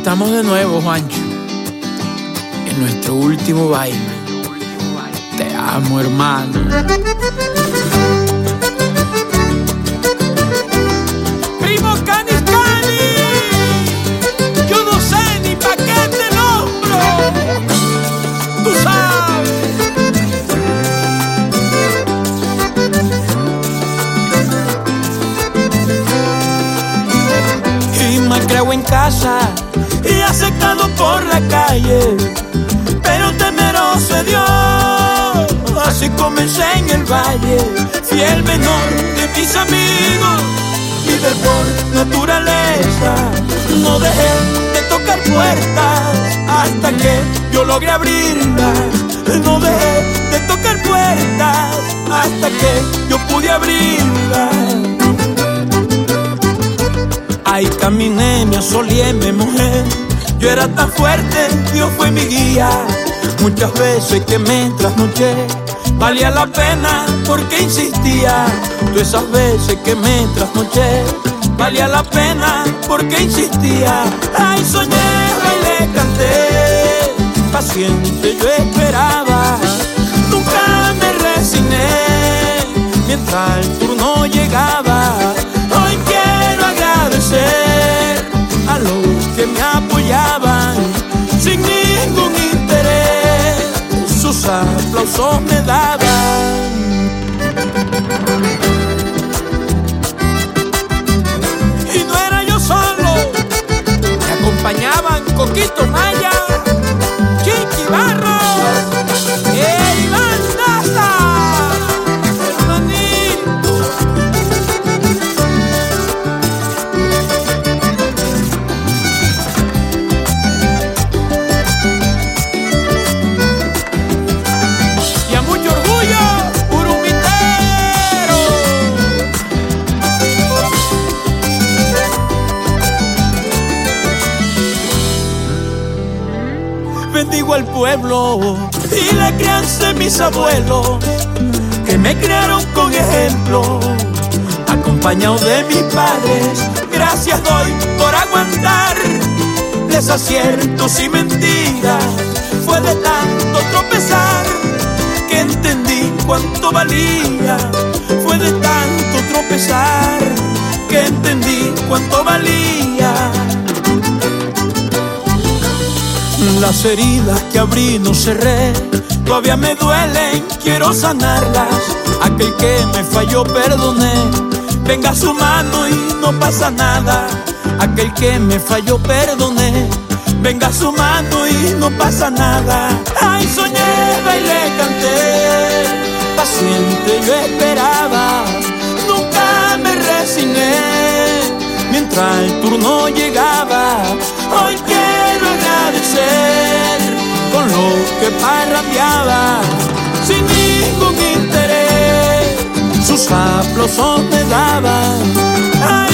estamos de nuevo, Juancho. En nuestro último baile. Te amo, hermano. Primo Canis Cani. Yo no sé ni pa' qué te nombro. Tú sabes. Y me creo en casa y aceptado por la calle, pero temeroso de Dios. Así comencé en el valle, fiel menor de mis amigos, líder por naturaleza. No dejé de tocar puertas hasta que yo logré abrirlas. No dejé de tocar puertas hasta que yo pude abrirlas. Ahí caminé, me asolé, me mojé. Yo era tan fuerte, Dios fue mi guía. Muchas veces que me trasnoché, valía la pena porque insistía. Tú esas veces que me trasnoché, valía la pena porque insistía. Ay, soñé, bailé, canté, paciente yo esperaba. Sus aplausos me daban. Y no era yo solo, me acompañaban Coquito Al pueblo y la crianza de mis abuelos, que me criaron con ejemplo, acompañado de mis padres. Gracias doy por aguantar desaciertos y mentiras. Fue de tanto tropezar que entendí cuánto valía. Fue de tanto tropezar que entendí Las heridas que abrí no cerré, todavía me duelen, quiero sanarlas. Aquel que me falló perdoné, venga su mano y no pasa nada. Aquel que me falló perdoné, venga su mano y no pasa nada. Ay, soñé, bailé, canté, paciente yo esperaba, nunca me resigné mientras el turno llegaba. Hoy quiero agradecer con lo que parrandeaba, sin ningún interés, sus aplausos me daban.